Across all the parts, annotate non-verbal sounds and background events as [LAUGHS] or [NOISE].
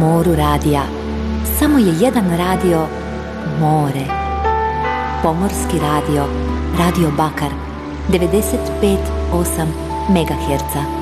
Moru radija. Samo je jedan radio more. Pomorski radio. Radio Bakar. 95,8 MHz.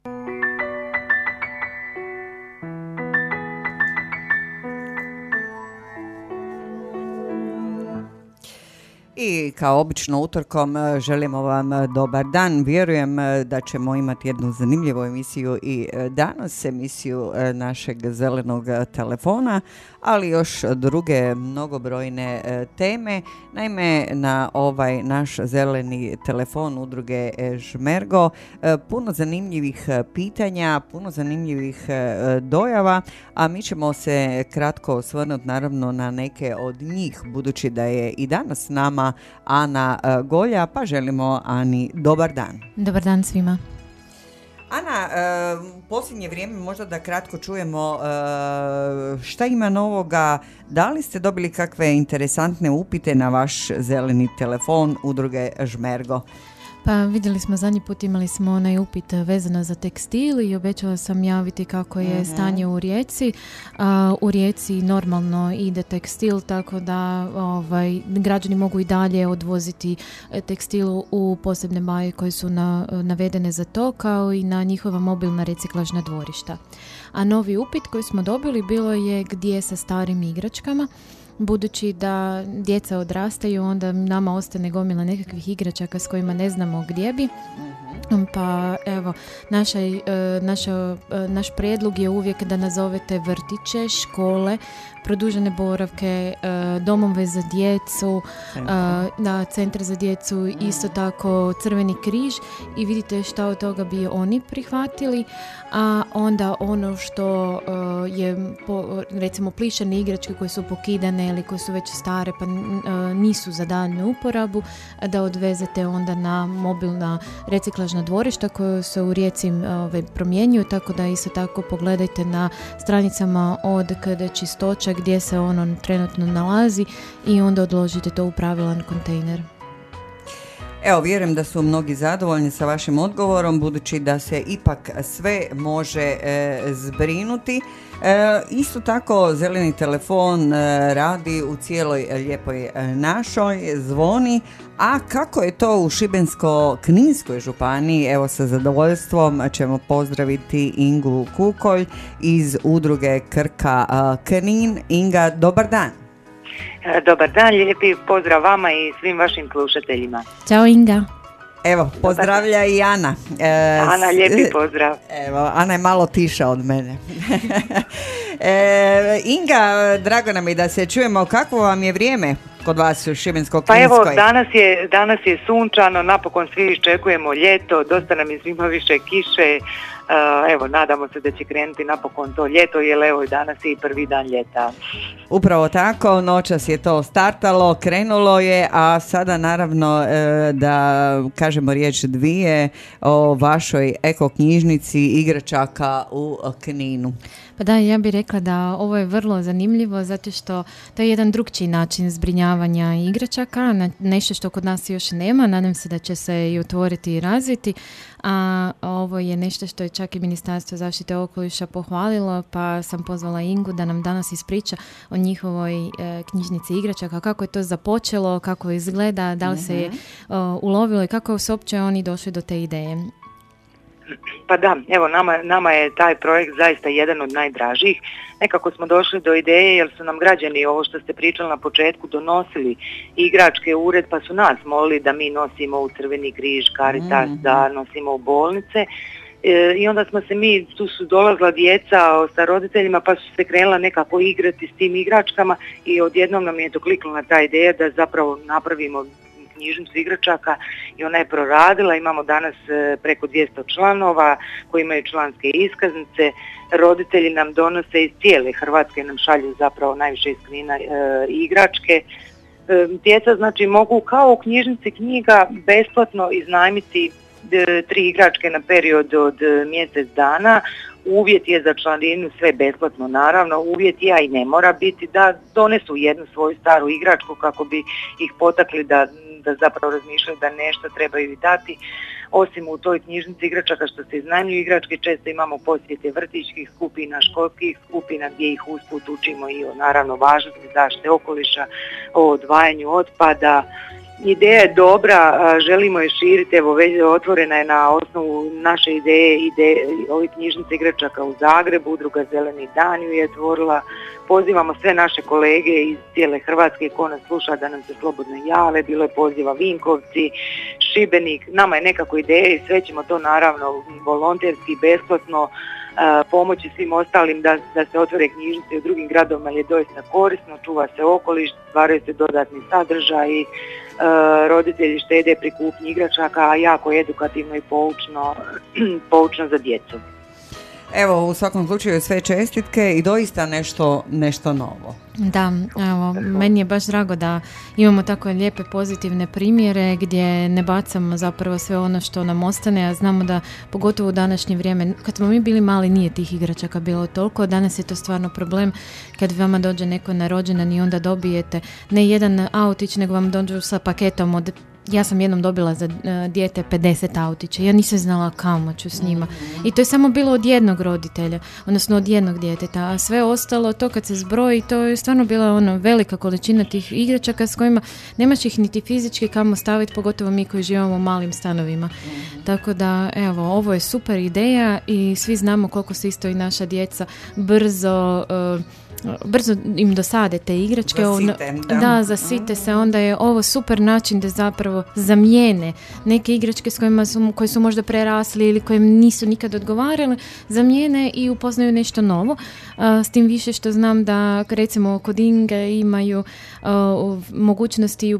I kao obično utorkom e, želimo vam e, dobar dan. Vjerujem e, da ćemo imati jednu zanimljivu emisiju i danas, emisiju našeg zelenog telefona, ali još druge mnogobrojne teme. Naime, na ovaj naš zeleni telefon udruge Žmergo puno zanimljivih pitanja, puno zanimljivih dojava, a mi ćemo se kratko osvrnuti naravno na neke od njih, budući da je i danas nama Ana e, Golja, pa želimo Ani dobar dan. Dobar dan svima. Ana, e, u posljednje vrijeme možda da kratko čujemo e, šta ima novoga, da li ste dobili kakve interesantne upite na vaš zeleni telefon udruge Žmergo? Pa vidjeli smo zadnji put imali smo onaj upit vezano za tekstil i obećala sam javiti kako je mhm. stanje u Rijeci. u Rijeci normalno ide tekstil tako da ovaj, građani mogu i dalje odvoziti e, tekstil u posebne baje koje su na, navedene za to kao i na njihova mobilna reciklažna dvorišta. A novi upit koji smo dobili bilo je gdje sa starim igračkama budući da djeca odrastaju, onda nama ostane gomila nekakvih igračaka s kojima ne znamo gdje bi. Mhm. Pa evo, naša, e, naša, e, naš prijedlog je uvijek da nazovete vrtiće, škole, produžene boravke, e, domove za djecu, na centar za djecu, isto tako Crveni križ i vidite šta od toga bi oni prihvatili, a onda ono što je recimo plišane igračke koje su pokidane ili koje su već stare pa nisu za daljnju uporabu, da odvezete onda na mobilna reciklažna dvorišta koje se u rijeci ove, promjenjuju, tako da isto tako pogledajte na stranicama od kada čistoća gdje se ono trenutno nalazi i onda odložite to u pravilan kontejner. Evo, vjerujem da su mnogi zadovoljni sa vašim odgovorom, budući da se ipak sve može e, zbrinuti. E, isto tako, zeleni telefon e, radi u cijeloj lijepoj našoj, zvoni, a kako je to u Šibensko-Kninskoj županiji? Evo sa zadovoljstvom ćemo pozdraviti Ingu Kukolj iz udruge Krka Knin. Inga, dobar dan. E, dobar dan, lijepi pozdrav vama i svim vašim slušateljima. Ćao Inga. Evo, pozdravlja i Ana. E, Ana, lijepi pozdrav. Evo, Ana je malo tiša od mene. [LAUGHS] e, Inga, drago nam je da se čujemo. Kakvo vam je vrijeme kod vas u šibensko Pa evo, danas je, danas je sunčano, napokon svi iščekujemo ljeto, dosta nam je svima više kiše, evo, nadamo se da će krenuti napokon to ljeto, jer evo i danas je i prvi dan ljeta. Upravo tako, noćas je to startalo, krenulo je, a sada naravno e, da kažemo riječ dvije o vašoj eko knjižnici igračaka u Kninu. Pa da, ja bih rekla da ovo je vrlo zanimljivo zato što to je jedan drugčiji način zbrinjavanja igračaka, nešto što kod nas još nema, nadam se da će se i otvoriti i razviti, a ovo je nešto što je čak i Ministarstvo zaštite okoliša pohvalilo, pa sam pozvala Ingu da nam danas ispriča o njihovoj e, knjižnici igračaka, kako je to započelo, kako izgleda, da li se je mhm. ulovilo i kako su uopće oni došli do te ideje. Pa da, evo nama, nama je taj projekt zaista jedan od najdražih. Nekako smo došli do ideje jer su nam građani ovo što ste pričali na početku donosili igračke ured pa su nas molili da mi nosimo u Crveni križ, Caritas, Mhm. da nosimo u bolnice. E, I onda smo se mi, tu su dolazila djeca sa roditeljima pa su se krenula nekako igrati s tim igračkama i odjednom nam je dokliknula ta ideja da zapravo napravimo knjižnicu igračaka i ona je proradila. Imamo danas e, preko 200 članova koji imaju članske iskaznice. Roditelji nam donose iz cijele Hrvatske, nam šalju zapravo najviše iz Knina e, igračke. E, Djeca znači mogu kao u knjižnici knjiga besplatno iznajmiti tri igračke na period od mjesec dana. Uvjet je za članinu sve besplatno naravno, uvjet je, a i ne mora biti da donesu jednu svoju staru igračku kako bi ih potakli da, da zapravo razmišljaju da nešto trebaju i dati. Osim u toj knjižnici igračaka što se iznajmljuju igračke, često imamo posjete vrtićkih skupina, školskih skupina gdje ih usput učimo i o naravno važnosti zaštite okoliša, o odvajanju otpada. Ideja je dobra, želimo je širiti, evo već otvorena je na osnovu naše ideje, ide ovih knjižnice igračaka u Zagrebu, udruga Zeleni dan ju je otvorila. Pozivamo sve naše kolege iz cijele Hrvatske ko nas sluša da nam se slobodno jave, bilo je poziva Vinkovci, Šibenik, nama je nekako ideja i sve ćemo to naravno volonterski, besplatno pomoći svim ostalim da, da se otvore knjižnice u drugim gradovima je doista korisno, čuva se okoliš, stvaraju se dodatni sadržaji, a, roditelji štede pri kupnji igračaka, a jako edukativno i poučno, [CLEARS THROAT] poučno za djecu. Evo, u svakom slučaju sve čestitke i doista nešto, nešto novo. Da, evo, meni je baš drago da imamo tako lijepe pozitivne primjere gdje ne bacamo zapravo sve ono što nam ostane, a znamo da pogotovo u današnje vrijeme, kad smo mi bili mali nije tih igračaka bilo toliko, danas je to stvarno problem kad vama dođe neko na rođendan i onda dobijete ne jedan autić, nego vam dođu sa paketom od ja sam jednom dobila za e, dijete 50 autića, ja nisam znala kamo ću s njima. I to je samo bilo od jednog roditelja, odnosno od jednog djeteta, a sve ostalo, to kad se zbroji, to je stvarno bila ono velika količina tih igračaka s kojima nemaš ih niti fizički kamo staviti, pogotovo mi koji živimo u malim stanovima. Tako da, evo, ovo je super ideja i svi znamo koliko se isto i naša djeca brzo... e, brzo im dosade te igračke ono- Zasite, da. da, zasite se, onda je ovo super način da zapravo zamijene neke igračke s kojima su, koje su možda prerasli ili koje im nisu nikad odgovarale, zamijene i upoznaju nešto novo. S tim više što znam da recimo kod Inge imaju mogućnosti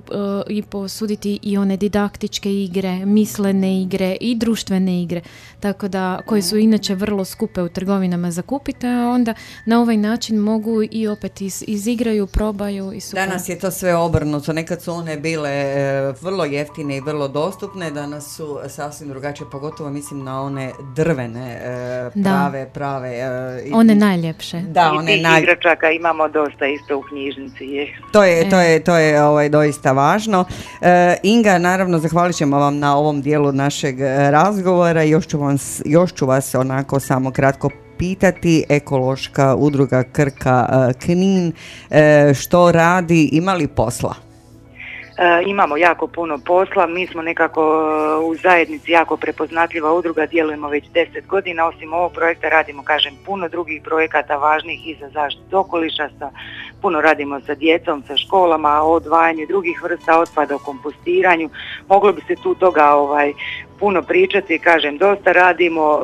i posuditi i one didaktičke igre, mislene igre i društvene igre, tako da koje su inače vrlo skupe u trgovinama za kupiti, a onda na ovaj način mogu i opet iz, izigraju, probaju i super. Danas je to sve obrnuto, nekad su one bile e, vrlo jeftine i vrlo dostupne, danas su sasvim drugačije, pogotovo mislim na one drvene, e, Da. prave, prave. e, i- One najljepše. Da, I one tih naj... igračaka imamo dosta isto u knjižnici. Je. To je, to je, to je ovaj, doista važno. E, Inga, naravno, zahvalit ćemo vam na ovom dijelu našeg e, razgovora. Još ću, vam, još ću vas onako samo kratko pitati. Ekološka udruga Krka e, Knin, e, što radi, ima li posla? E, imamo jako puno posla, mi smo nekako u zajednici jako prepoznatljiva udruga, djelujemo već 10 godina, osim ovog projekta radimo, kažem, puno drugih projekata važnih i za zaštitu okoliša, sa, puno radimo sa djecom, sa školama, o odvajanju drugih vrsta otpada, o kompostiranju, moglo bi se tu toga ovaj, puno pričati, kažem, dosta radimo, e,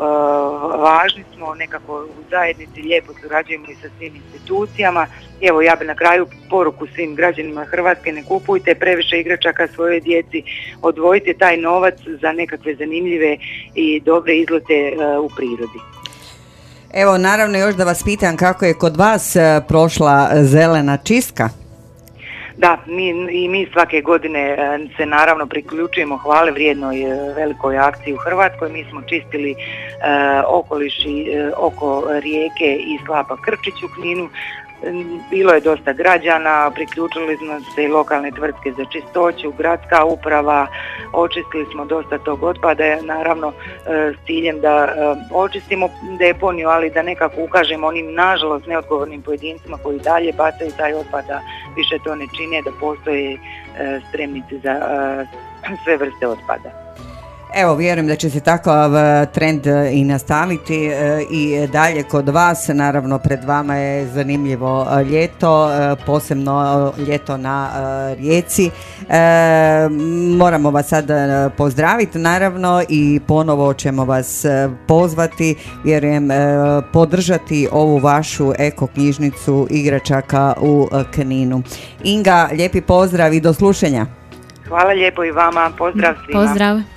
važni smo nekako u zajednici, lijepo surađujemo i sa svim institucijama. Evo ja bi na kraju poruku svim građanima Hrvatske, ne kupujte previše igračaka svojoj djeci, odvojite taj novac za nekakve zanimljive i dobre izlete e, u prirodi. Evo, naravno još da vas pitam kako je kod vas e, prošla zelena čistka? Da, mi, i mi svake godine e, se naravno priključujemo hvale vrijednoj e, velikoj akciji u Hrvatskoj. Mi smo čistili e, okoliš e, oko rijeke i slapa Krčić u Kninu. Bilo je dosta građana, priključili smo se i lokalne tvrtke za čistoću, gradska uprava, očistili smo dosta tog otpada, naravno e, s ciljem da e, očistimo deponiju, ali da nekako ukažemo onim nažalost neodgovornim pojedincima koji dalje bacaju taj otpad, da više to ne čine, da postoje e, spremnici za sve vrste otpada. Evo, vjerujem da će se takav e, trend e, i nastaviti e, i dalje kod vas. Naravno, pred vama je zanimljivo ljeto, posebno ljeto na rijeci. Moramo vas sad pozdraviti, naravno, i ponovo ćemo vas pozvati, vjerujem, podržati ovu vašu eko knjižnicu igračaka u Kninu. Inga, lijepi pozdrav i do slušanja. Hvala lijepo i vama, pozdrav svima. Pozdrav.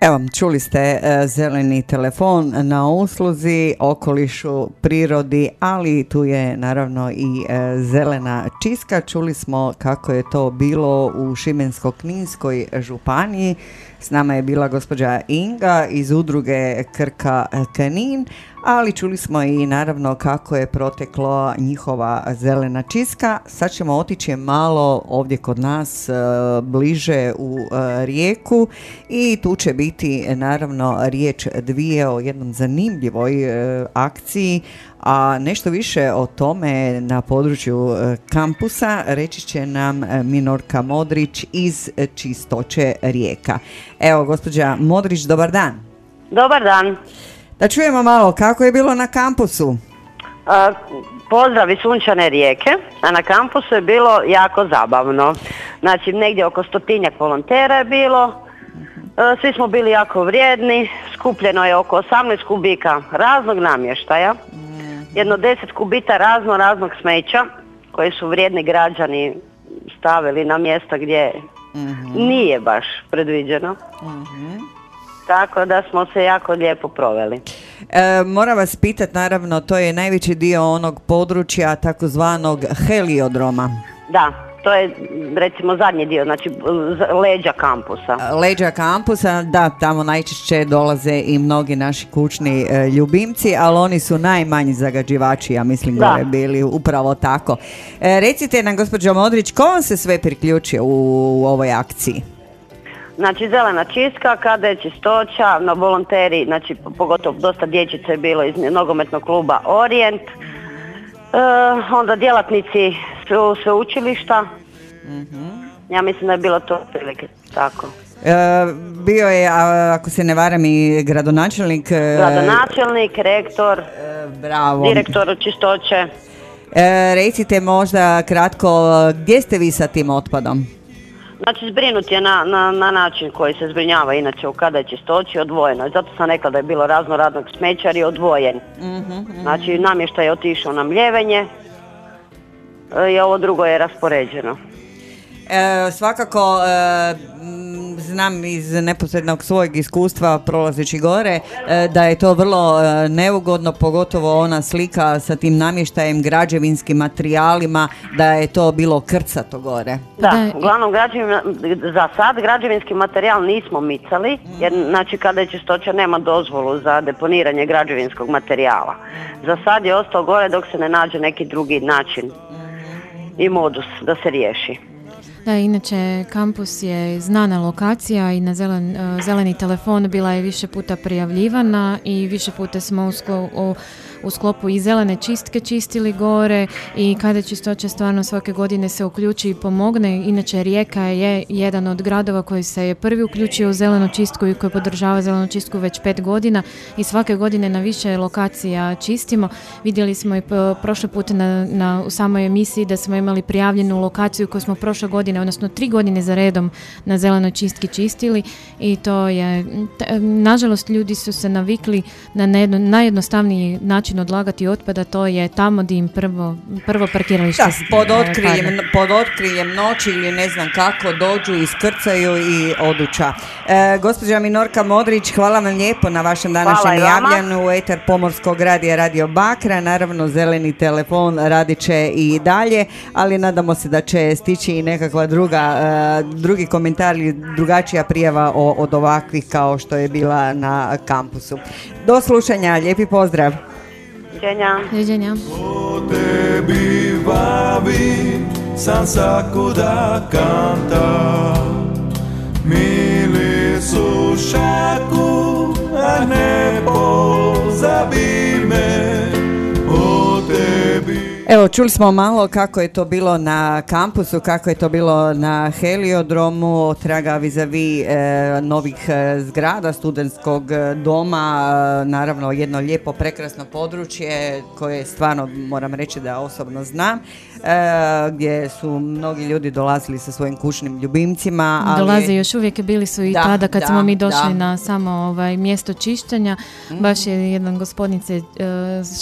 Evo, čuli ste e, zeleni telefon na usluzi, okolišu, prirodi, ali tu je naravno i e, zelena čiska. Čuli smo kako je to bilo u Šibensko-Kninskoj županiji. S nama je bila gospođa Inga iz udruge Krka Knin, ali čuli smo i naravno kako je proteklo njihova zelena čiska. Sad ćemo otići malo ovdje kod nas e, bliže u e, rijeku i tu će biti naravno riječ dvije o jednom zanimljivoj e, akciji, a nešto više o tome na području kampusa reći će nam Minorka Modrić iz Čistoće rijeka. Evo, gospođa Modrić, dobar dan. Dobar dan. Da čujemo malo kako je bilo na kampusu. A, pozdrav iz Sunčane rijeke, a na kampusu je bilo jako zabavno. Znači negdje oko stotinjak volontera je bilo, svi smo bili jako vrijedni, skupljeno je oko 18 kubika raznog namještaja, jedno 10 kubita razno raznog smeća koji su vrijedni građani stavili na mjesta gdje nije baš predviđeno. Tako da smo se jako lijepo proveli. E, moram vas pitati, naravno, to je najveći dio onog područja takozvanog heliodroma. Da, to je recimo zadnji dio, znači leđa kampusa. Leđa kampusa, da, tamo najčešće dolaze i mnogi naši kućni e, ljubimci, ali oni su najmanji zagađivači, ja mislim da je bili upravo tako. E, recite nam, gospođo Modrić, ko vam se sve priključio u, u ovoj akciji? Znači zelena čistka, kada je čistoća, no volonteri, znači pogotovo dosta dječice je bilo iz nogometnog kluba Orient, e, onda djelatnici su sveučilišta, mm ja mislim da je bilo to prilike tako. E, bio je, ako se ne varam, i gradonačelnik. E, gradonačelnik, rektor, bravo. direktor čistoće. recite možda kratko, gdje ste vi sa tim otpadom? Znači zbrinut je na, na, na način koji se zbrinjava inače u kada je čistoći odvojeno. I zato sam rekla da je bilo razno radnog smeća jer je odvojen. Znači namještaj je otišao na mljevenje e, i ovo drugo je raspoređeno. E, svakako e, znam iz neposrednog svojeg iskustva prolazeći gore e, da je to vrlo e, neugodno, pogotovo ona slika sa tim namještajem, građevinskim materijalima, da je to bilo krcato gore. Da, Da, uglavnom građevin, za sad građevinski materijal nismo micali, jer znači kada je čistoća nema dozvolu za deponiranje građevinskog materijala. Za sad je ostao gore dok se ne nađe neki drugi način i modus da se riješi. Da, inače kampus je znana lokacija i na zelen, e, zeleni telefon bila je više puta prijavljivana i više puta smo u, sklo- u- u sklopu i zelene čistke čistili gore i kada čistoća stvarno svake godine se uključi i pomogne. Inače Rijeka je jedan od gradova koji se je prvi uključio u zelenu čistku i koji podržava zelenu čistku već pet godina i svake godine na više lokacija čistimo. Vidjeli smo i prošle puta na, na, u samoj emisiji da smo imali prijavljenu lokaciju koju smo prošle godine, odnosno tri godine za redom na zelenoj čistki čistili i to je, nažalost ljudi su se navikli na nejedno- najjednostavniji način odlagati otpada, to je tamo gdje im prvo, prvo parkiralište Da, pod otkriljem, pada. pod otkriljem noći ili ne znam kako dođu, iskrcaju i oduča. E, gospođa Minorka Modrić, hvala vam lijepo na vašem današnjem javljanju u Eter Pomorskog radija Radio Bakra. Naravno, zeleni telefon radit će i dalje, ali nadamo se da će stići i nekakva druga, e, drugi komentar ili drugačija prijava o- od ovakvih kao što je bila na kampusu. Do slušanja, lijepi pozdrav. Doviđenja. Doviđenja. tebi vavi, sam saku da kanta. Mili su šaku, a Evo, čuli smo malo kako je to bilo na kampusu, kako je to bilo na heliodromu, traga vizavi e, novih e, zgrada studentskog e, doma, e, naravno jedno lijepo, prekrasno područje koje stvarno moram reći da osobno znam, gdje su mnogi ljudi dolazili sa svojim kućnim ljubimcima. Ali Dolaze još uvijek, bili su i Da, tada kad da, smo mi došli da. Na samo ovaj, mjesto čišćenja. Baš je jedan gospodin se e,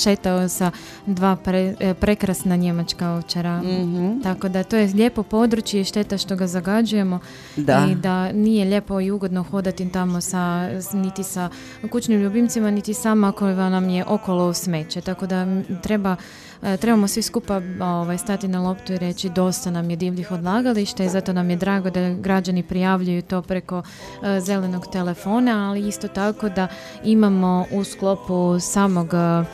šetao sa dva pre- e, prekrasna njemačka ovčara. Mhm. Tako da to je lijepo područje i šteta što ga zagađujemo. Da. I da nije lijepo i ugodno hodati tamo sa, niti sa kućnim ljubimcima, niti sama koja nam je okolo smeće. Tako da treba E, trebamo svi skupa ovaj, stati na loptu i reći dosta nam je divljih odlagališta i zato nam je drago da građani prijavljuju to preko e, zelenog telefona, ali isto tako da imamo u sklopu samog e, e,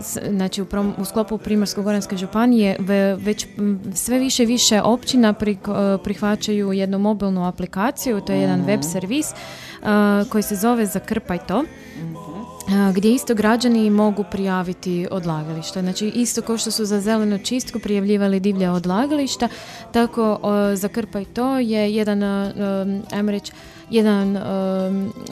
s- znači u, prom- u sklopu Primorsko-goranske županije ve- već sve više i više općina pri- e, prihvaćaju jednu mobilnu aplikaciju, to je jedan web servis e, koji se zove Zakrpaj to. A, gdje isto građani mogu prijaviti odlagališta. Znači isto kao što su za zelenu čistku prijavljivali divlja odlagališta, tako za Krpa i to je jedan, ajmo reći, jedan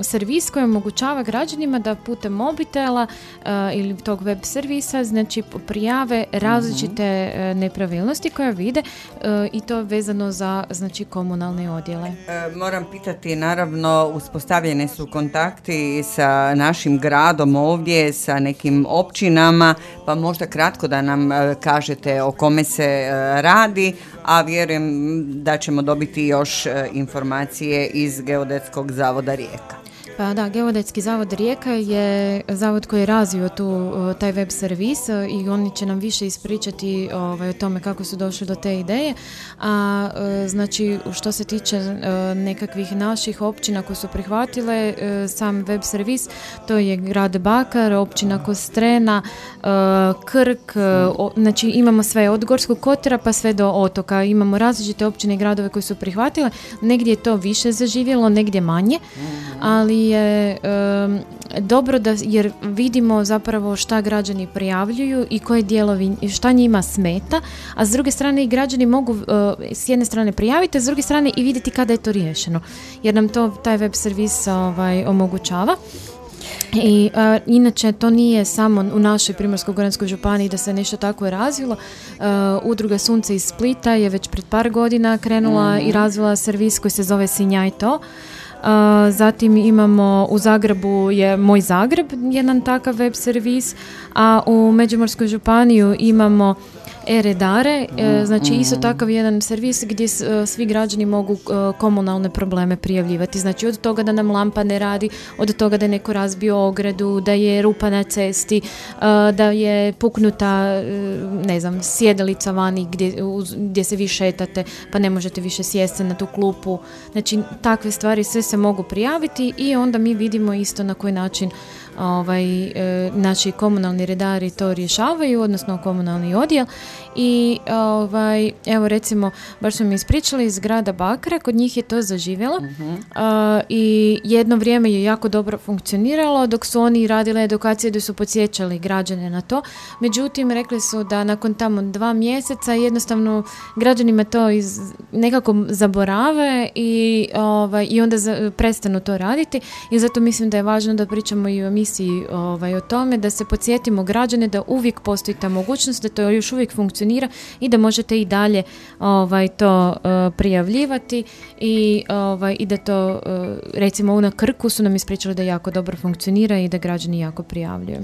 servis koji omogućava građanima da putem mobitela a, ili tog web servisa znači prijave različite e, nepravilnosti koje vide e, i to vezano za znači komunalne odjele. E, Moram pitati, naravno, uspostavljeni su kontakti sa našim gradom ovdje, sa nekim općinama, pa možda kratko da nam e, kažete o kome se e, radi, a vjerujem da ćemo dobiti još e, informacije iz Geodetskog zavoda Rijeka. Pa da, Geodetski zavod Rijeka je zavod koji je razvio tu, taj web servis uh, i oni će nam više ispričati ovaj, o tome kako su došli do te ideje. A uh, znači što se tiče uh, nekakvih naših općina koje su prihvatile sam web servis, to je grad Bakar, općina Kostrena, Krk, o- znači imamo sve od Gorskog kotara pa sve do otoka. Imamo različite općine i gradove koji su prihvatile. Negdje je to više zaživjelo, negdje manje, ali je em, dobro da jer vidimo zapravo šta građani prijavljuju i koje dijelovi i šta njima smeta, a s druge strane i građani mogu e, s jedne strane prijaviti, a s druge strane i vidjeti kada je to riješeno. Jer nam to taj web servis ovaj, omogućava. I a, inače to nije samo u našoj Primorsko-goranskoj županiji da se nešto tako je razvilo. A, udruga Sunce iz Splita je već pred par godina krenula i razvila servis koji se zove Sinjaj to. Zatim imamo u Zagrebu je Moj Zagreb, jedan takav web servis, a u Međimurskoj županiju imamo e-redare, e, znači isto takav jedan servis gdje e, svi građani mogu e, komunalne probleme prijavljivati. Znači od toga da nam lampa ne radi, od toga da je neko razbio ogradu, da je rupa na cesti, da je puknuta, ne znam, sjedalica vani gdje, gdje se vi šetate pa ne možete više sjesti na tu klupu. Znači takve stvari sve se mogu prijaviti i onda mi vidimo isto na koji način ovaj, e, naši komunalni redari to rješavaju, odnosno komunalni odjel i ovaj, evo recimo, baš smo mi ispričali iz grada Bakra, kod njih je to zaživjelo. A, i jedno vrijeme je jako dobro funkcioniralo dok su oni radili edukacije da su podsjećali građane na to, međutim rekli su da nakon tamo dva mjeseca jednostavno građanima to iz, nekako zaborave i, ovaj, i onda za- prestanu to raditi. I zato mislim da je važno da pričamo i u emisiji ovaj, o tome, da se podsjetimo građane da uvijek postoji ta mogućnost, da to još uvijek funkcionira i da možete i dalje ovaj, to eh, prijavljivati i, ovaj, i da to, eh, recimo u na Krku su nam ispričali da jako dobro funkcionira i da građani jako prijavljuju.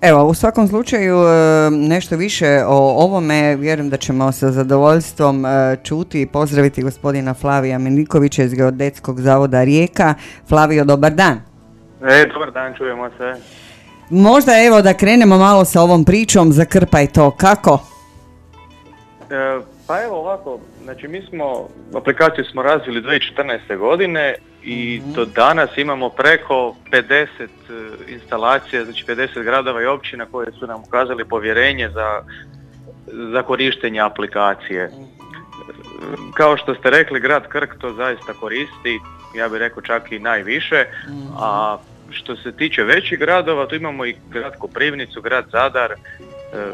Evo, u svakom slučaju e, nešto više o ovome, vjerujem da ćemo sa zadovoljstvom čuti i pozdraviti gospodina Flavija Milikovića iz Geodetskog zavoda Rijeka. Flavio, dobar dan. E, dobar dan, čujemo se. Možda evo da krenemo malo sa ovom pričom, zakrpaj to, kako? E, pa evo ovako, znači mi smo, aplikaciju smo razvili 2014. godine i do danas imamo preko 50 e, instalacija, znači 50 gradova i općina koje su nam ukazali povjerenje za, za korištenje aplikacije. E, Kao što ste rekli, grad Krk to zaista koristi, ja bih rekao čak i najviše, a što se tiče većih gradova, tu imamo i grad Koprivnicu, grad Zadar, e,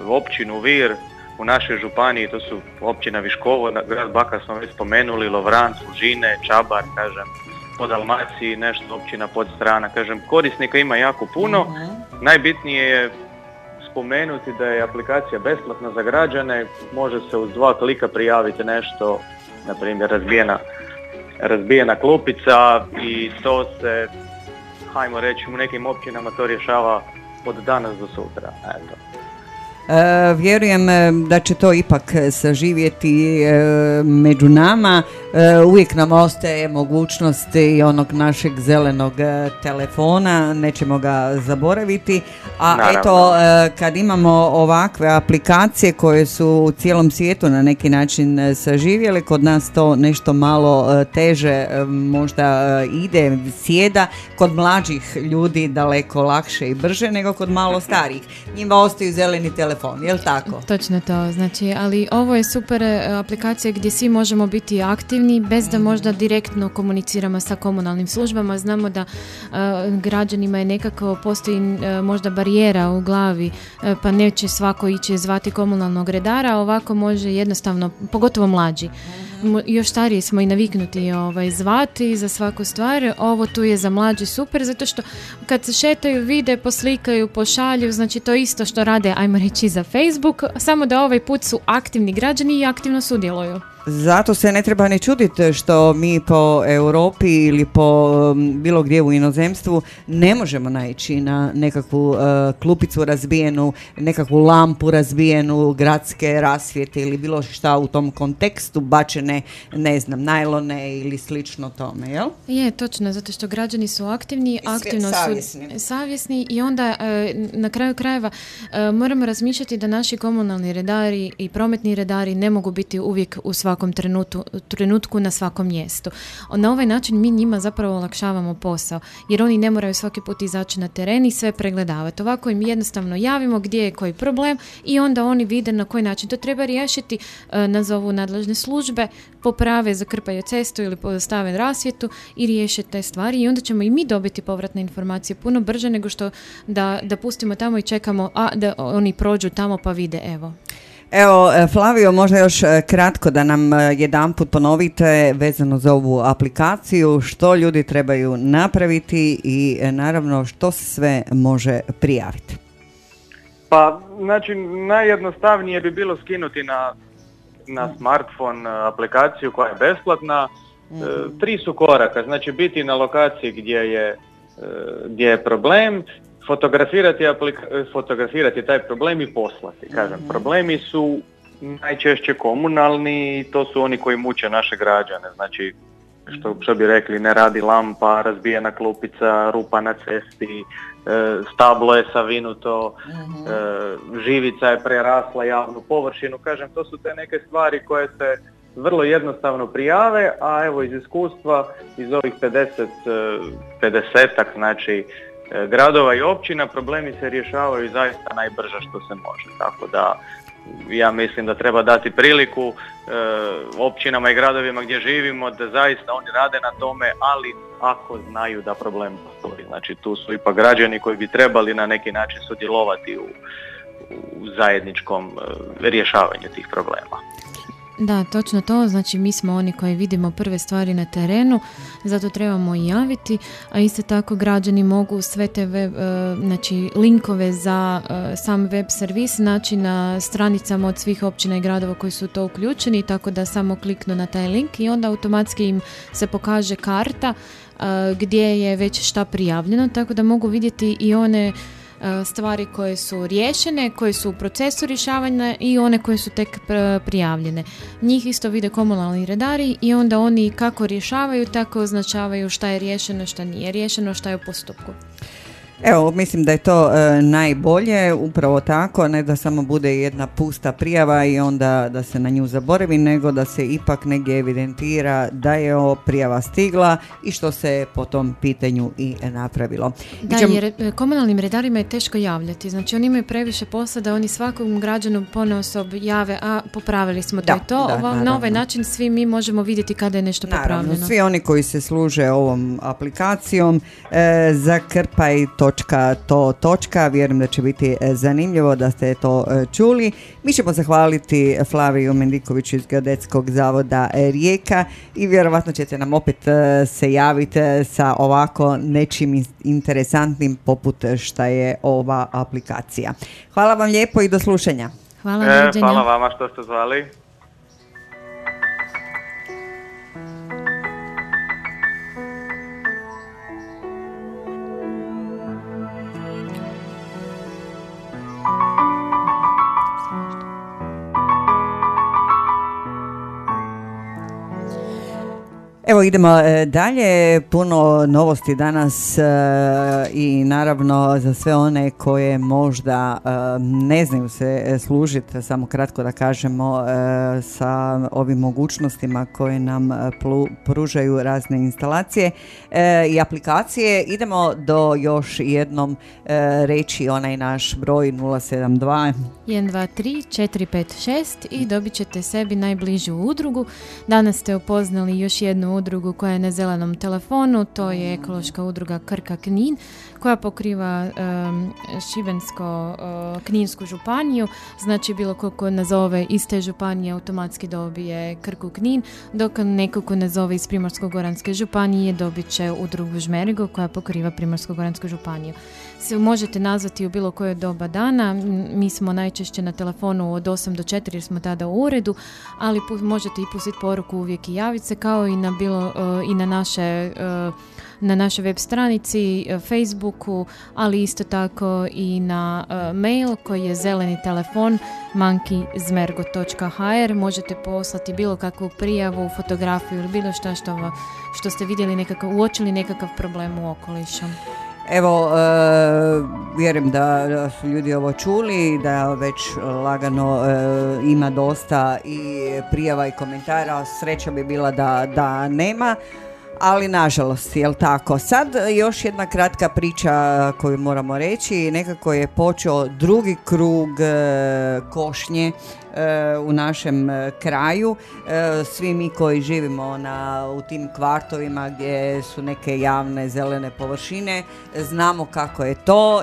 općinu Vir, u našoj županiji to su općina Viškovo, grad Bakar smo već spomenuli, Lovran, Žine, Čabar, kažem, po Dalmaciji, nešto općina pod strana, kažem, korisnika ima jako puno. Najbitnije je spomenuti da je aplikacija besplatna za građane, može se uz dva klika prijaviti nešto, na primjer razbijena, razbijena klupica i to se, hajmo reći, u nekim općinama to rješava od danas do sutra. Eto. E, vjerujem e, da će to ipak saživjeti e, među nama. Uvijek nam ostaje mogućnost i onog našeg zelenog telefona, nećemo ga zaboraviti. A Naravno. eto, kad imamo ovakve aplikacije koje su u cijelom svijetu na neki način saživjele, kod nas to nešto malo teže možda ide, sjeda, kod mlađih ljudi daleko lakše i brže nego kod malo starijih. Njima ostaju zeleni telefon, jel tako? Točno to, znači, ali ovo je super e, aplikacija gdje svi možemo biti aktivni bez da možda direktno komuniciramo sa komunalnim službama. Znamo da e, građanima je nekako postoji e, možda barijera u glavi, e, pa neće svako ići zvati komunalnog redara, ovako može jednostavno, pogotovo mlađi. Još stariji smo i naviknuti ovaj, zvati za svaku stvar. Ovo tu je za mlađi super, zato što kad se šetaju, vide, poslikaju, pošalju, znači to isto što rade, ajmo reći, za Facebook, samo da ovaj put su aktivni građani i aktivno sudjeluju. Zato se ne treba ni čuditi što mi po Europi ili po um, bilo gdje u inozemstvu ne možemo naići na nekakvu uh, klupicu razbijenu, nekakvu lampu razbijenu, gradske rasvjete ili bilo šta u tom kontekstu, bačene, ne znam, najlone ili slično tome, jel? Je, točno, zato što građani su aktivni, aktivno savjesni. su savjesni i onda e, na kraju krajeva e, moramo razmišljati da naši komunalni redari i prometni redari ne mogu biti uvijek u svakom trenutu, trenutku na svakom mjestu. Na ovaj način mi njima zapravo olakšavamo posao, jer oni ne moraju svaki put izaći na teren i sve pregledavati. Ovako im jednostavno javimo gdje je koji problem i onda oni vide na koji način to treba riješiti, e, nazovu nadležne službe, poprave, zakrpaju cestu ili stave rasvjetu i riješe te stvari i onda ćemo i mi dobiti povratne informacije puno brže nego što da, da pustimo tamo i čekamo, a da oni prođu tamo pa vide, evo. Evo, e, Flavio, možda još e, kratko da nam e, jedanput ponovite vezano za ovu aplikaciju, što ljudi trebaju napraviti i naravno što se sve može prijaviti. Pa, znači, najjednostavnije bi bilo skinuti na, na smartphone e, aplikaciju koja je besplatna. E, tri su koraka, znači biti na lokaciji gdje je, gdje je problem, fotografirati, aplika- fotografirati taj problem i poslati. Kažem, problemi su najčešće komunalni i to su oni koji muče naše građane. Znači, što, što bi rekli, ne radi lampa, razbijena klupica, rupa na cesti, e, stablo je savinuto, e, živica je prerasla javnu površinu. Kažem, to su te neke stvari koje se vrlo jednostavno prijave, a evo iz iskustva, iz ovih 50, e, 50 znači e, gradova i općina, problemi se rješavaju zaista najbrže što se može. Tako da ja mislim da treba dati priliku e, općinama i gradovima gdje živimo da zaista oni rade na tome, ali ako znaju da problem postoji. Znači tu su ipak građani koji bi trebali na neki način sudjelovati u, u zajedničkom e, rješavanju tih problema. Da, točno to, znači mi smo oni koji vidimo prve stvari na terenu, zato trebamo i javiti, a isto tako građani mogu sve te web, e, znači linkove za e, sam web servis naći na stranicama od svih općina i gradova koji su to uključeni, tako da samo kliknu na taj link i onda automatski im se pokaže karta e, gdje je već šta prijavljeno, tako da mogu vidjeti i one stvari koje su riješene, koje su u procesu rješavanja i one koje su tek pr- prijavljene. Njih isto vide komunalni redari i onda oni kako rješavaju, tako označavaju šta je riješeno, šta nije riješeno, šta je u postupku. Evo, mislim da je to e, najbolje, upravo tako, ne da samo bude jedna pusta prijava i onda da se na nju zaboravi, nego da se ipak negdje evidentira da je o prijava stigla i što se je po tom pitanju i napravilo. Da, ćemo- jer e, komunalnim redarima je teško javljati. Znači oni imaju previše posla da oni svakom građanu ponaosob jave, a popravili smo to Da, i to. da, Ova- na ovaj način svi mi možemo vidjeti kada je nešto Naravno, popravljeno. svi oni koji se služe ovom aplikacijom e, zakrpaj točka to točka, vjerujem da će biti e, zanimljivo da ste to e, čuli. Mi ćemo zahvaliti Flaviju Mendikoviću iz Geodetskog zavoda e, Rijeka i vjerovatno ćete nam opet se javiti sa ovako nečim in- interesantnim poput šta je ova aplikacija. Hvala vam lijepo i do slušanja. Hvala, E, hvala vama što ste zvali. Evo idemo e, dalje, puno novosti danas e, i naravno za sve one koje možda e, ne znaju se služiti, samo kratko da kažemo, sa ovim mogućnostima koje nam pružaju razne instalacije i aplikacije. Idemo do još jednom reći onaj naš broj 072 1, 2, 3, 4, 5, 6 i dobit ćete sebi najbližu udrugu. Danas ste upoznali još jednu udrugu koja je na zelenom telefonu, to je ekološka udruga Krka Knin koja pokriva em, Šibensko uh, Kninsku županiju, znači bilo ko ko nazove iz te županije automatski dobije Krku Knin, dok neko ko nazove iz Primorsko-goranske županije dobit će udrugu Žmerigo koja pokriva Primorsko-goransku županiju se možete nazvati u bilo koje doba dana. Mi smo najčešće na telefonu od 8 do 4 jer smo tada u uredu, ali možete i pustiti poruku uvijek i javiti se kao i na bilo i na naše na našoj web stranici, e, Facebooku, ali isto tako i na e, mail koji je zeleni telefon monkeyzmergo.hr možete poslati bilo kakvu prijavu, fotografiju ili bilo što, va- što ste vidjeli nekakav, uočili nekakav problem u okolišu. Evo, e, vjerujem da, da su ljudi ovo čuli, da već lagano e, ima dosta i prijava i komentara. Sreća bi bila da, da nema, ali nažalost, jel tako? Sad još jedna kratka priča koju moramo reći. Nekako je počeo drugi krug e, košnje u našem e, kraju. E, svi mi koji živimo na, u tim kvartovima gdje su neke javne zelene površine, znamo kako je to.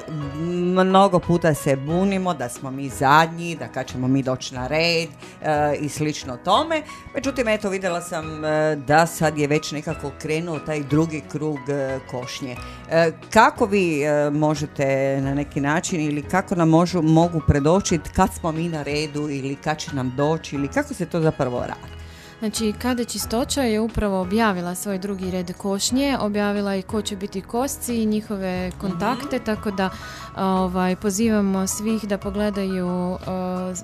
mnogo puta se bunimo da smo mi zadnji, da kad ćemo mi doći na red e, i slično tome. Međutim, eto, vidjela sam da sad je već nekako krenuo taj drugi krug košnje. Kako vi možete na neki način ili kako nam možu, mogu predočiti kad smo mi na redu ili kad će nam doći ili kako se to zapravo radi? Znači, kada Čistoća je upravo objavila svoj drugi red košnje, objavila i ko će biti kosci i njihove kontakte, tako da ovaj, pozivamo svih da pogledaju uh,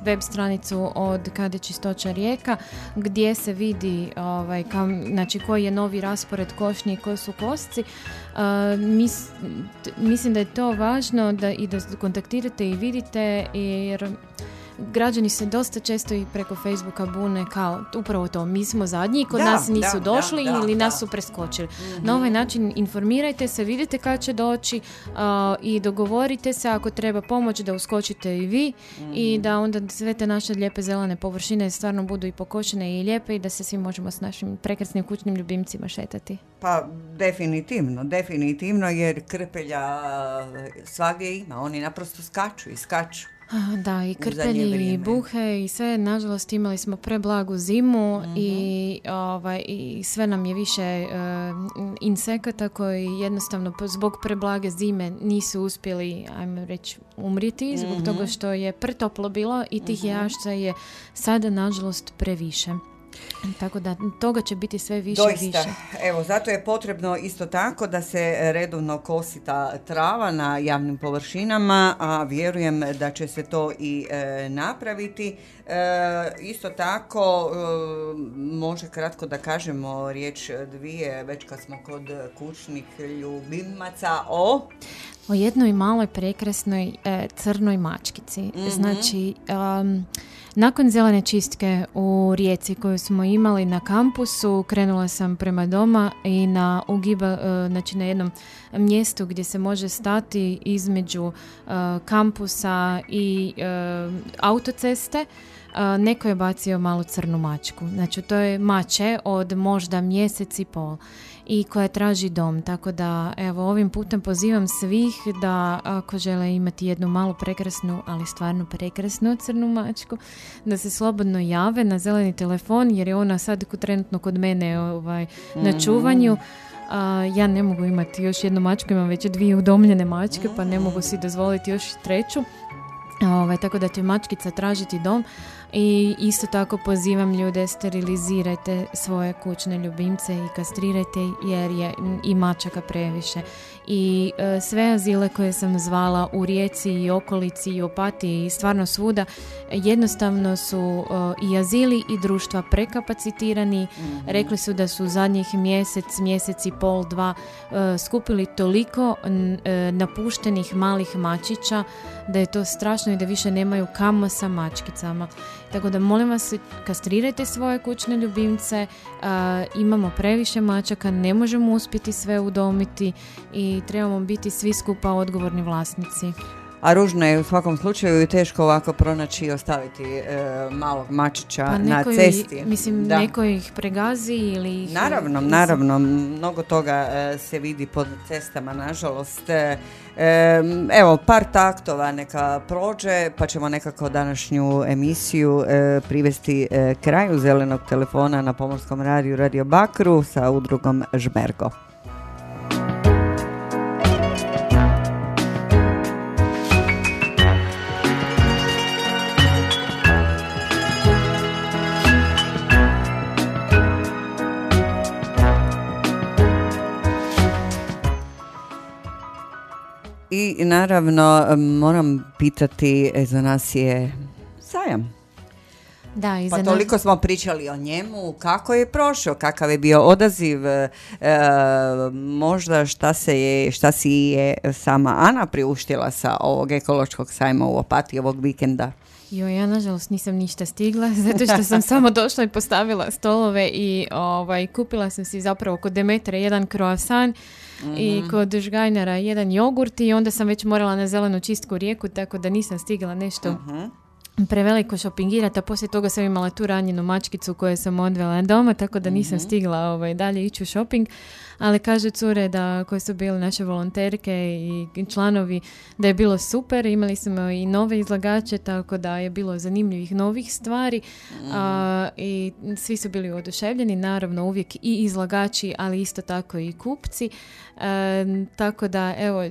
web stranicu od Kada Čistoća Rijeka, gdje se vidi ovaj, kam, znači, koji je novi raspored košnje i koji su kosci. Uh, mis- mislim da je to važno da i da kontaktirate i vidite jer građani se dosta često i preko Facebooka bune kao upravo to, mi smo zadnji, kod Da, nas nisu da, došli da, da, ili nas su preskočili. Na ovaj način informirajte se, vidite kad će doći a, i dogovorite se ako treba pomoć da uskočite i vi i da onda sve te naše lijepe zelene površine stvarno budu i pokošene i lijepe i da se svi možemo s našim prekrasnim kućnim ljubimcima šetati. Pa definitivno, definitivno jer krpelja svagdje ima, oni naprosto skaču i skaču. Da, i krpelji, i buhe i sve, nažalost imali smo preblagu zimu i, ovaj, i sve nam je više e, insekata koji jednostavno zbog preblage zime nisu uspjeli, ajmo reći, umriti zbog toga što je pretoplo bilo i tih jašća je sada nažalost previše. Tako da toga će biti sve više i Doista, više. evo, zato je potrebno isto tako da se redovno kosi ta trava na javnim površinama, a vjerujem da će se to i e, napraviti. E, isto tako, e, može kratko da kažemo riječ dvije, već kad smo kod kućnih ljubimaca, o... O jednoj maloj prekrasnoj e, crnoj mačkici. Znači, um, nakon zelene čistke u Rijeci koju smo imali na kampusu, krenula sam prema doma i na ugiba, e, znači na jednom mjestu gdje se može stati između e, kampusa i e, autoceste, neko je bacio malu crnu mačku. Znači, to je mače od možda mjesec i pol i koja traži dom. Tako da, evo, ovim putem pozivam svih da ako žele imati jednu malu prekrasnu, ali stvarno prekrasnu crnu mačku, da se slobodno jave na zeleni telefon, jer je ona sad trenutno kod mene ovaj, na čuvanju. A, ja ne mogu imati još jednu mačku, imam već dvije udomljene mačke, pa ne mogu si dozvoliti još treću. Ovaj, tako da će mačkica tražiti dom i isto tako pozivam ljude sterilizirajte svoje kućne ljubimce i kastrirajte jer je i mačaka previše i e, sve azile koje sam zvala u Rijeci i okolici i Opatiji i stvarno svuda jednostavno su e, i azili i društva prekapacitirani rekli su da su zadnjih mjesec, mjesec i pol, dva e, skupili toliko n- e, napuštenih malih mačića da je to strašno i da više nemaju kamo sa mačkicama. Tako da molim vas, kastrirajte svoje kućne ljubimce, a, imamo previše mačaka, ne možemo uspjeti sve udomiti i trebamo biti svi skupa odgovorni vlasnici. A ružno je u svakom slučaju i teško ovako pronaći i ostaviti e, malog mačića Pa na cesti. mislim, Da. neko ih pregazi ili ih... Naravno, mislim, naravno, mnogo toga e, se vidi pod cestama, nažalost. E, e, evo, par taktova neka prođe, pa ćemo nekako današnju emisiju e, privesti e, kraju zelenog telefona na Pomorskom radiju Radio Bakru sa udrugom Žmergo. I naravno moram pitati, e, za nas je sajam. Da, i Pa za nas- toliko smo pričali o njemu, kako je prošao, kakav je bio odaziv, e, e, možda šta se je, šta si je sama Ana priuštila sa ovog ekološkog sajma u Opati ovog vikenda. Jo, ja nažalost nisam ništa stigla, [LAUGHS] zato što sam samo došla i postavila stolove i ovaj, kupila sam si zapravo kod Demetre jedan croissant i kod Žgajnara jedan jogurt i onda sam već morala na zelenu čistku rijeku, tako da nisam stigla nešto preveliko šopingirati, a poslije toga sam imala tu ranjenu mačkicu koju sam odvela doma, tako da nisam Mhm. stigla ovaj, dalje ići u shopping, ali kaže cure da koje su bile naše volonterke i članovi da je bilo super, imali smo i nove izlagače, tako da je bilo zanimljivih novih stvari. A, i svi su bili oduševljeni, naravno uvijek i izlagači, ali isto tako i kupci. E, tako da, evo,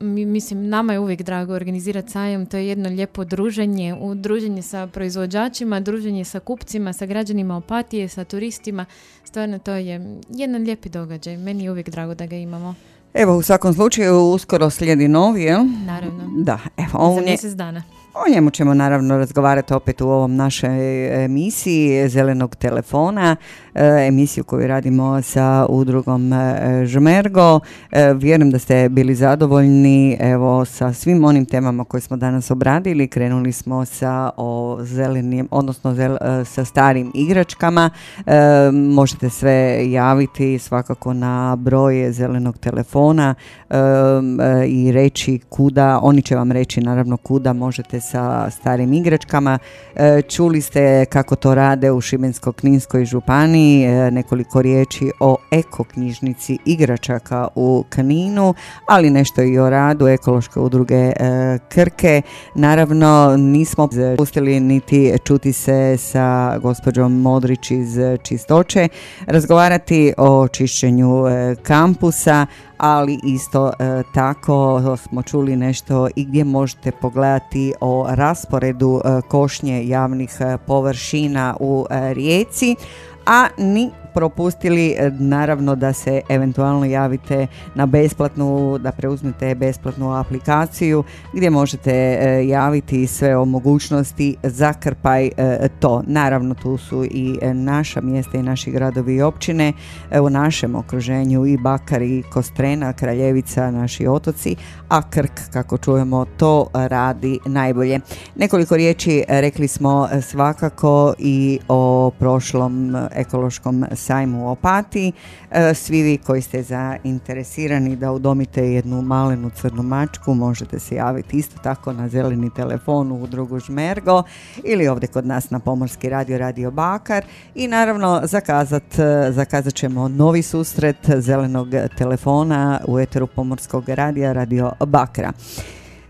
mi, mislim, nama je uvijek drago organizirati sajam, to je jedno lijepo druženje, druženje sa proizvođačima, druženje sa kupcima, sa građanima Opatije, sa turistima, stvarno to je jedan lijepi događaj, meni je uvijek drago da ga imamo, Evo, u svakom slučaju, uskoro slijedi novi, jel? naravno, Da, evo, on za je, mjesec dana. O njemu ćemo naravno razgovarati opet u ovom našoj emisiji Zelenog telefona, e, emisiju koju radimo sa udrugom e, Žmergo. E, Vjerujem da ste bili zadovoljni evo sa svim onim temama koje smo danas obradili. Krenuli smo sa o zelenim, odnosno zel- sa starim igračkama. Možete sve javiti svakako na broj zelenog telefona i reći kuda, oni će vam reći naravno kuda možete sa starim igračkama. E, Čuli ste kako to rade u Šibensko-kninskoj županiji, e, nekoliko riječi o ekoknjižnici igračaka u Kninu, ali nešto i o radu ekološke udruge e, Krke. Naravno, nismo pustili niti čuti se sa gospođom Modrić iz Čistoće, razgovarati o čišćenju kampusa, ali isto e, tako smo čuli nešto i gdje možete pogledati o rasporedu e, košnje javnih e, površina u e, Rijeci, a ni propustili e, naravno da se eventualno javite na besplatnu, da preuzmete besplatnu aplikaciju gdje možete e, javiti sve o mogućnosti zakrpaj e, to. Naravno tu su i naša mjesta i naši gradovi i općine u našem okruženju i Bakar i Kostrena, Kraljevica, naši otoci, a Krk kako čujemo to radi najbolje. Nekoliko riječi rekli smo svakako i o prošlom ekološkom sajmu u Opatiji. E, Svi vi koji ste zainteresirani da udomite jednu malenu crnu mačku možete se javiti isto tako na zeleni telefon u drugu Žmergo ili ovdje kod nas na Pomorski radio Radio Bakar i naravno zakazat, e, zakazat ćemo novi susret zelenog telefona u eteru Pomorskog radija Radio Bakra.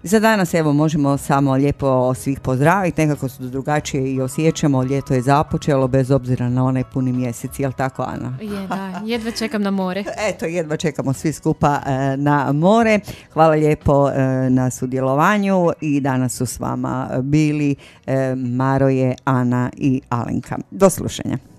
Za danas evo možemo samo lijepo svih pozdraviti, nekako se drugačije i osjećamo, ljeto je započelo bez obzira na onaj puni mjesec, jel tako Ana? Je, da, jedva čekam na more. [LAUGHS] Eto, jedva čekamo svi skupa e, na more. Hvala lijepo e, na sudjelovanju i danas su s vama bili e, Maroje, Ana i Alenka. Do slušanja.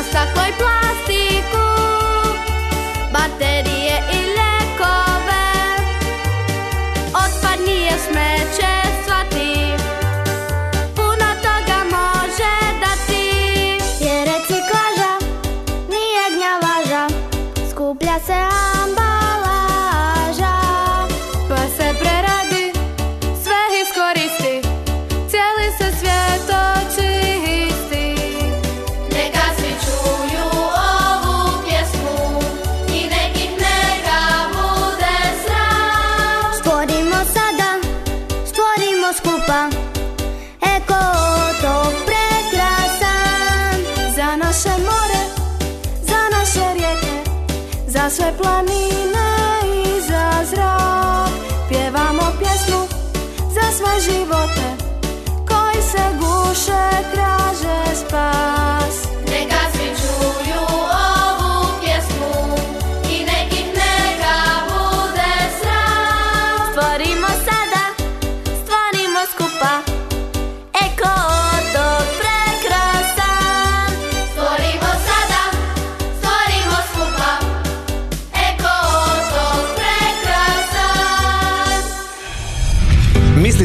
Miasta koi blood.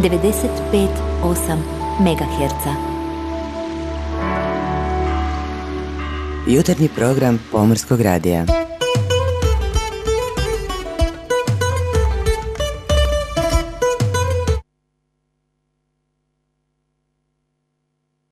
95,8 MHz. Jutarnji program Pomorskog radija.